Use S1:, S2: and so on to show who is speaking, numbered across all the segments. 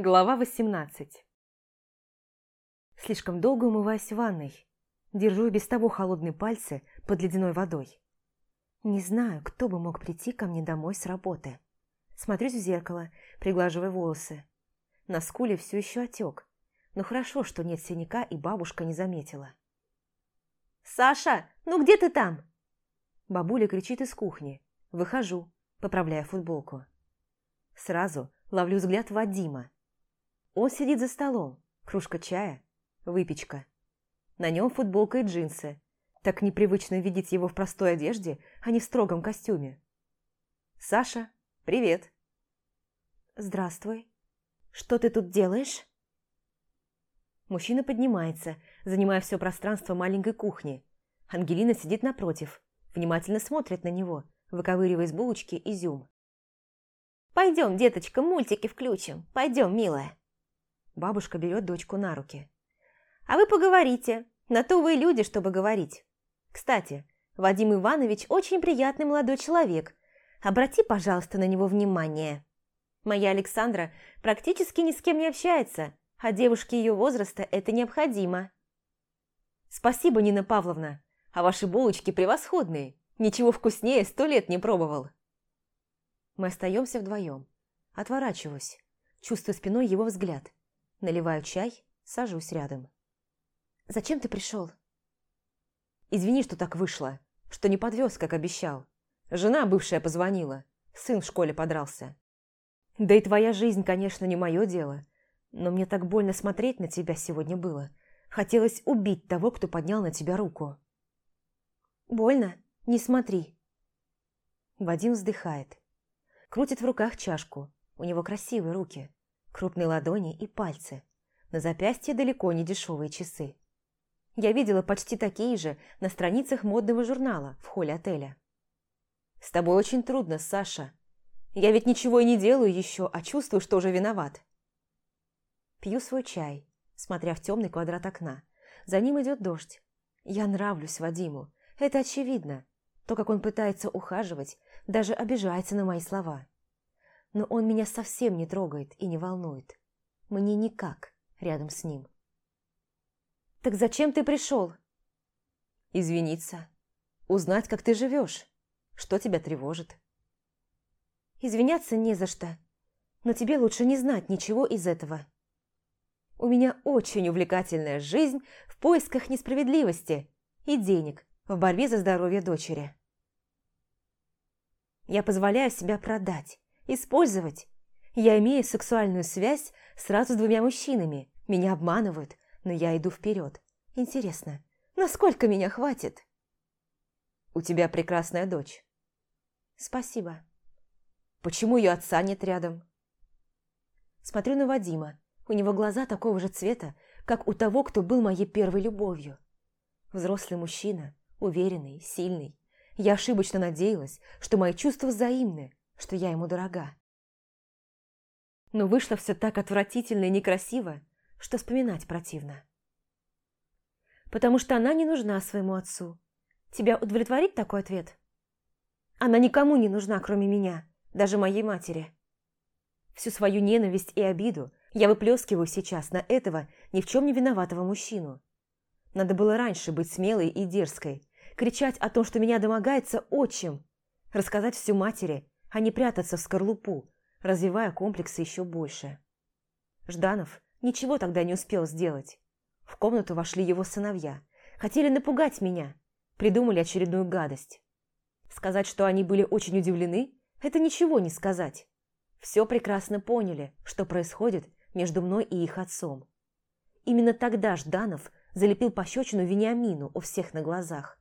S1: Глава 18 Слишком долго умываюсь в ванной. Держу без того холодные пальцы под ледяной водой. Не знаю, кто бы мог прийти ко мне домой с работы. Смотрюсь в зеркало, приглаживая волосы. На скуле все еще отек, но хорошо, что нет синяка и бабушка не заметила. «Саша, ну где ты там?» Бабуля кричит из кухни. Выхожу, поправляя футболку. Сразу ловлю взгляд Вадима. Он сидит за столом, кружка чая, выпечка. На нем футболка и джинсы. Так непривычно видеть его в простой одежде, а не в строгом костюме. «Саша, привет!» «Здравствуй. Что ты тут делаешь?» Мужчина поднимается, занимая все пространство маленькой кухни. Ангелина сидит напротив, внимательно смотрит на него, выковыривая из булочки изюм. «Пойдем, деточка, мультики включим. Пойдем, милая». Бабушка берет дочку на руки. «А вы поговорите. На то вы люди, чтобы говорить. Кстати, Вадим Иванович очень приятный молодой человек. Обрати, пожалуйста, на него внимание. Моя Александра практически ни с кем не общается, а девушке ее возраста это необходимо». «Спасибо, Нина Павловна. А ваши булочки превосходные. Ничего вкуснее сто лет не пробовал». Мы остаемся вдвоем. Отворачиваюсь, чувствую спиной его взгляд. Наливаю чай, сажусь рядом. «Зачем ты пришел?» «Извини, что так вышло, что не подвез, как обещал. Жена бывшая позвонила, сын в школе подрался. Да и твоя жизнь, конечно, не мое дело, но мне так больно смотреть на тебя сегодня было. Хотелось убить того, кто поднял на тебя руку». «Больно? Не смотри». Вадим вздыхает. Крутит в руках чашку. У него красивые руки крупные ладони и пальцы. На запястье далеко не дешевые часы. Я видела почти такие же на страницах модного журнала в холле отеля. «С тобой очень трудно, Саша. Я ведь ничего и не делаю еще, а чувствую, что уже виноват». Пью свой чай, смотря в темный квадрат окна. За ним идет дождь. Я нравлюсь Вадиму. Это очевидно. То, как он пытается ухаживать, даже обижается на мои слова но он меня совсем не трогает и не волнует. Мне никак рядом с ним. «Так зачем ты пришел?» «Извиниться. Узнать, как ты живешь. Что тебя тревожит?» «Извиняться не за что. Но тебе лучше не знать ничего из этого. У меня очень увлекательная жизнь в поисках несправедливости и денег в борьбе за здоровье дочери. Я позволяю себя продать, Использовать. Я имею сексуальную связь сразу с двумя мужчинами. Меня обманывают, но я иду вперед. Интересно, насколько меня хватит? У тебя прекрасная дочь. Спасибо. Почему ее отца нет рядом? Смотрю на Вадима. У него глаза такого же цвета, как у того, кто был моей первой любовью. Взрослый мужчина, уверенный, сильный. Я ошибочно надеялась, что мои чувства взаимны, что я ему дорога. Но вышло все так отвратительно и некрасиво, что вспоминать противно. Потому что она не нужна своему отцу. Тебя удовлетворит такой ответ? Она никому не нужна, кроме меня, даже моей матери. Всю свою ненависть и обиду я выплескиваю сейчас на этого ни в чем не виноватого мужчину. Надо было раньше быть смелой и дерзкой, кричать о том, что меня домогается отчим, рассказать всю матери а не прятаться в скорлупу, развивая комплексы еще больше. Жданов ничего тогда не успел сделать. В комнату вошли его сыновья. Хотели напугать меня. Придумали очередную гадость. Сказать, что они были очень удивлены, это ничего не сказать. Все прекрасно поняли, что происходит между мной и их отцом. Именно тогда Жданов залепил пощечину Вениамину у всех на глазах.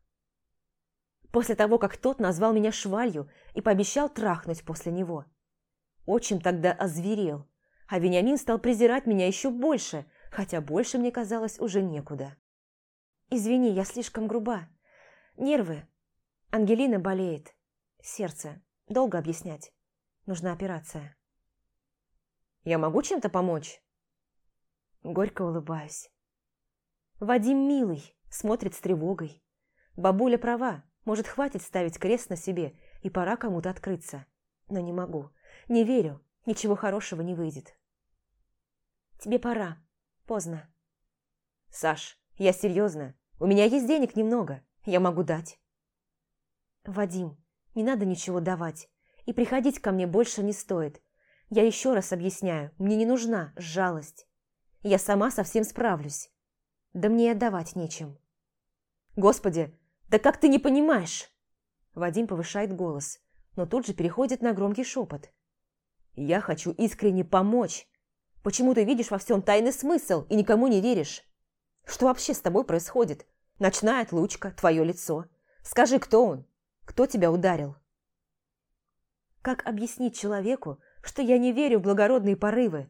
S1: После того, как тот назвал меня швалью и пообещал трахнуть после него. Отчим тогда озверел, а Вениамин стал презирать меня еще больше, хотя больше мне казалось уже некуда. «Извини, я слишком груба. Нервы. Ангелина болеет. Сердце. Долго объяснять. Нужна операция». «Я могу чем-то помочь?» Горько улыбаюсь. Вадим милый, смотрит с тревогой. Бабуля права, может, хватит ставить крест на себе, и пора кому-то открыться. Но не могу. Не верю. Ничего хорошего не выйдет. Тебе пора. Поздно.
S2: Саш, я серьезно. У меня есть денег немного. Я могу дать.
S1: Вадим, не надо ничего давать. И приходить ко мне больше не стоит. Я еще раз объясняю, мне не нужна жалость. Я сама совсем справлюсь. Да мне и отдавать нечем.
S2: Господи, да как ты не понимаешь? Вадим повышает голос, но тут же переходит на громкий шепот. Я хочу искренне помочь. Почему ты видишь во всем тайный смысл и никому не веришь? Что вообще с тобой происходит? Ночная отлучка, твое лицо. Скажи, кто он? Кто тебя ударил?
S1: Как объяснить человеку, что я не верю в благородные порывы?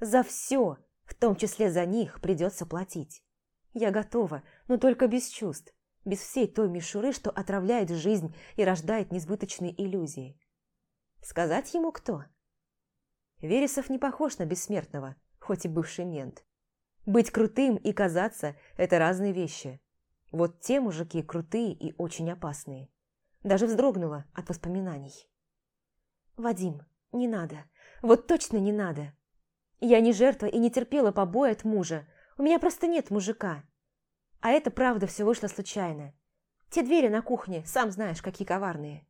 S1: За все, в том числе за них, придется платить. Я готова, но только без чувств, без всей той мишуры, что отравляет жизнь и рождает несбыточные иллюзии. Сказать ему кто? Вересов не похож на бессмертного, хоть и бывший мент. Быть крутым и казаться – это разные вещи. Вот те мужики крутые и очень опасные. Даже вздрогнула от воспоминаний. «Вадим, не надо. Вот точно не надо. Я не жертва и не терпела побои от мужа. У меня просто нет мужика. А это правда все вышло случайно. Те двери на кухне, сам знаешь, какие коварные».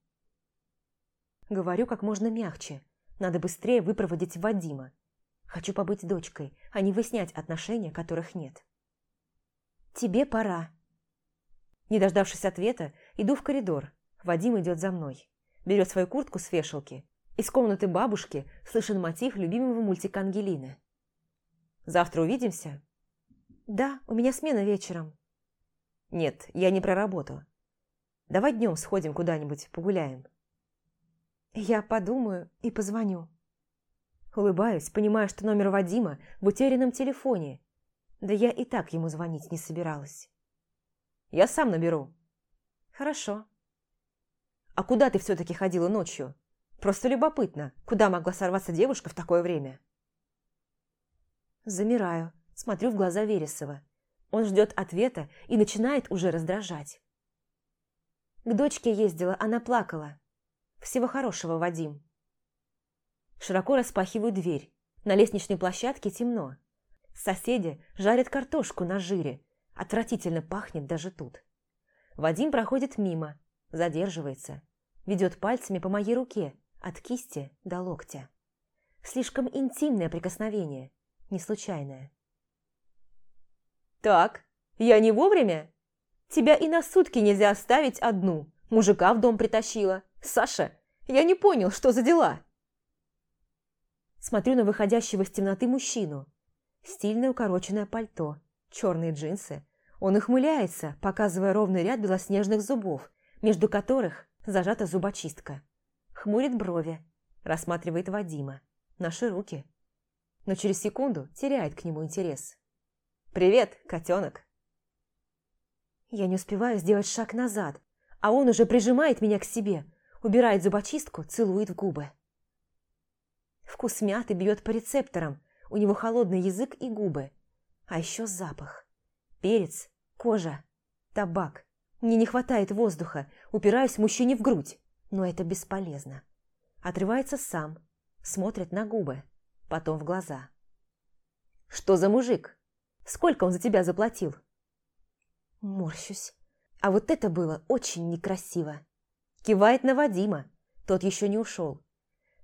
S1: Говорю как можно мягче. Надо быстрее выпроводить Вадима. Хочу побыть дочкой, а не выяснять отношения, которых нет. «Тебе пора». Не дождавшись ответа, иду в коридор. Вадим идет за мной. Берет свою куртку с вешалки. Из комнаты бабушки слышен мотив любимого мультика Ангелины. «Завтра увидимся?» «Да, у меня смена вечером». «Нет, я не про работу. Давай днем сходим куда-нибудь, погуляем». «Я подумаю и позвоню». Улыбаюсь, понимая, что номер Вадима в утерянном телефоне. Да я и так ему звонить не собиралась. Я сам наберу. Хорошо. А куда ты все-таки ходила ночью? Просто любопытно, куда могла сорваться девушка в такое время? Замираю, смотрю в глаза Вересова. Он ждет ответа и начинает уже раздражать. К дочке ездила, она плакала. Всего хорошего, Вадим. Широко распахиваю дверь. На лестничной площадке темно. Соседи жарят картошку на жире. Отвратительно пахнет даже тут. Вадим проходит мимо, задерживается. Ведет пальцами по моей руке, от кисти до локтя. Слишком интимное прикосновение, не случайное. «Так, я не вовремя? Тебя и на сутки нельзя оставить одну. Мужика в дом притащила. Саша, я не понял, что за дела?» Смотрю на выходящего из темноты мужчину. Стильное укороченное пальто, черные джинсы. Он ухмыляется, показывая ровный ряд белоснежных зубов, между которых зажата зубочистка. Хмурит брови, рассматривает Вадима. Наши руки. Но через секунду теряет к нему интерес. «Привет, котенок!» Я не успеваю сделать шаг назад, а он уже прижимает меня к себе, убирает зубочистку, целует в губы. Вкус мяты бьет по рецепторам, у него холодный язык и губы. А еще запах. Перец, кожа, табак. Мне не хватает воздуха, упираюсь мужчине в грудь, но это бесполезно. Отрывается сам, смотрит на губы, потом в глаза. «Что за мужик? Сколько он за тебя заплатил?» Морщусь. А вот это было очень некрасиво. Кивает на Вадима, тот еще не ушел.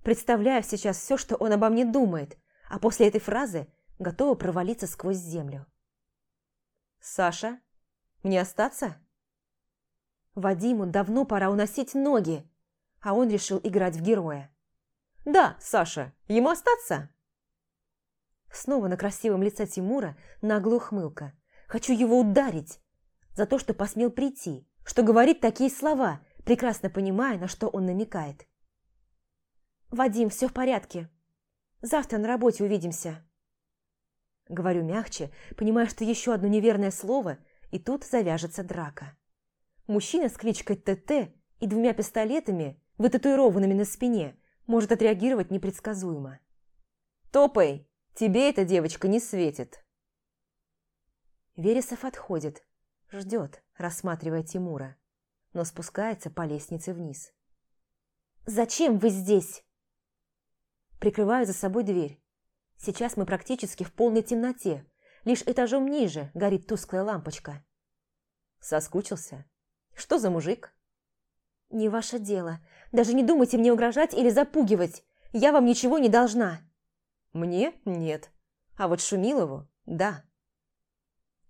S1: Представляю сейчас все, что он обо мне думает, а после этой фразы готова провалиться сквозь землю. «Саша, мне остаться?» Вадиму давно пора уносить ноги, а он решил играть в героя. «Да, Саша, ему остаться?» Снова на красивом лице Тимура наглая ухмылка. «Хочу его ударить за то, что посмел прийти, что говорит такие слова, прекрасно понимая, на что он намекает. «Вадим, все в порядке. Завтра на работе увидимся». Говорю мягче, понимая, что еще одно неверное слово, и тут завяжется драка. Мужчина с кличкой ТТ и двумя пистолетами, вытатуированными на спине, может отреагировать непредсказуемо. «Топай! Тебе эта девочка не светит!» Вересов отходит, ждет, рассматривая Тимура, но спускается по лестнице вниз. «Зачем вы здесь?» Прикрываю за собой дверь.
S2: Сейчас мы практически в полной темноте. Лишь этажом ниже горит тусклая лампочка. Соскучился? Что за мужик? Не ваше дело. Даже не думайте мне угрожать или запугивать. Я вам ничего не должна. Мне? Нет. А вот Шумилову? Да.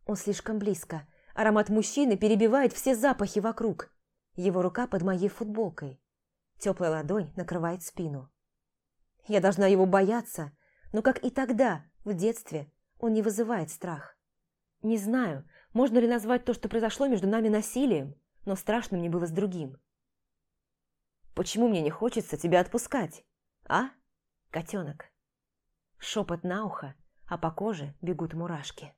S2: Он слишком близко. Аромат мужчины перебивает все запахи вокруг. Его рука под моей футболкой. Теплая ладонь накрывает спину. Я должна его бояться, но как и тогда, в детстве, он не вызывает страх. Не знаю, можно ли назвать то, что произошло между нами насилием, но страшно мне было с другим. Почему мне не хочется тебя отпускать, а, котенок? Шепот на ухо, а по коже бегут мурашки.